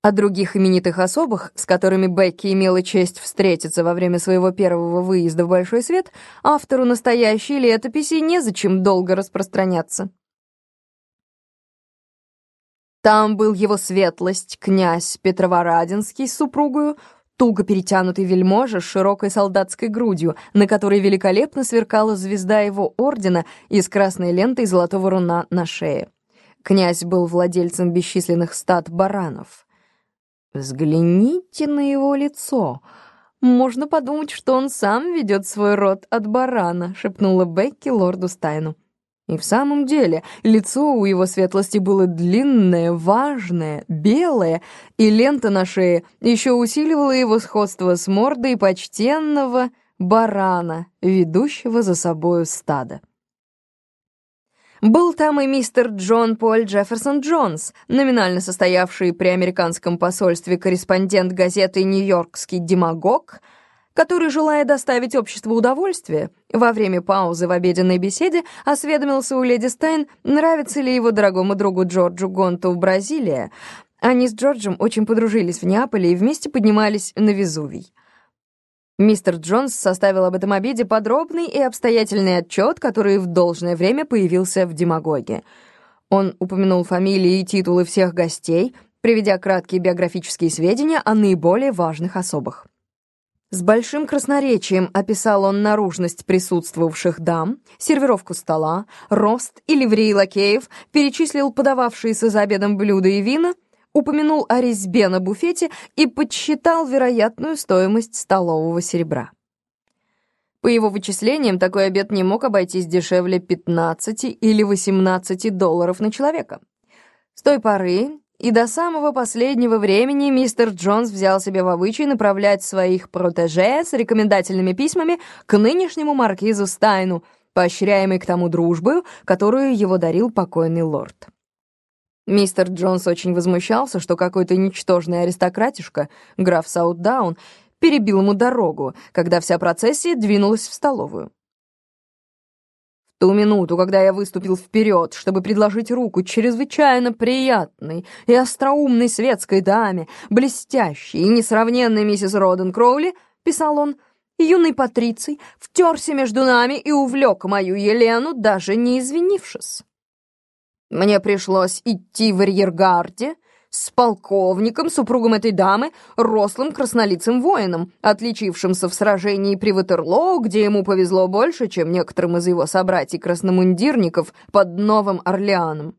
О других именитых особах, с которыми Бекки имела честь встретиться во время своего первого выезда в Большой Свет, автору настоящей летописи незачем долго распространяться. Там был его светлость, князь Петроворадинский с супругою, туго перетянутый вельможа с широкой солдатской грудью, на которой великолепно сверкала звезда его ордена из красной лентой золотого руна на шее. Князь был владельцем бесчисленных стад баранов. Взгляните на его лицо. Можно подумать, что он сам ведет свой род от барана, шепнула Бекки лорду Стайну. И в самом деле, лицо у его светлости было длинное, важное, белое, и лента на шее еще усиливала его сходство с мордой почтенного барана, ведущего за собою стадо. Был там и мистер Джон Поль Джефферсон Джонс, номинально состоявший при американском посольстве корреспондент газеты «Нью-Йоркский демагог», который, желая доставить обществу удовольствие, во время паузы в обеденной беседе осведомился у леди Стайн, нравится ли его дорогому другу Джорджу Гонту в Бразилии. Они с Джорджем очень подружились в Неаполе и вместе поднимались на Везувий. Мистер Джонс составил об этом обеде подробный и обстоятельный отчет, который в должное время появился в «Демагоге». Он упомянул фамилии и титулы всех гостей, приведя краткие биографические сведения о наиболее важных особах. С большим красноречием описал он наружность присутствовавших дам, сервировку стола, рост и ливреи лакеев, перечислил подававшиеся за обедом блюда и вина — упомянул о резьбе на буфете и подсчитал вероятную стоимость столового серебра. По его вычислениям, такой обед не мог обойтись дешевле 15 или 18 долларов на человека. С той поры и до самого последнего времени мистер Джонс взял себе в обычай направлять своих протеже с рекомендательными письмами к нынешнему маркизу Стайну, поощряемый к тому дружбою, которую его дарил покойный лорд. Мистер Джонс очень возмущался, что какой-то ничтожный аристократишка, граф Саутдаун, перебил ему дорогу, когда вся процессия двинулась в столовую. В ту минуту, когда я выступил вперед, чтобы предложить руку чрезвычайно приятной и остроумной светской даме, блестящей и несравненной миссис Роден Кроули, писал он, юный патриций втерся между нами и увлек мою Елену, даже не извинившись. Мне пришлось идти в арьергарде с полковником, супругом этой дамы, рослым краснолицым воином, отличившимся в сражении при Ватерлоу, где ему повезло больше, чем некоторым из его собратьев-красномундирников под Новым Орлеаном.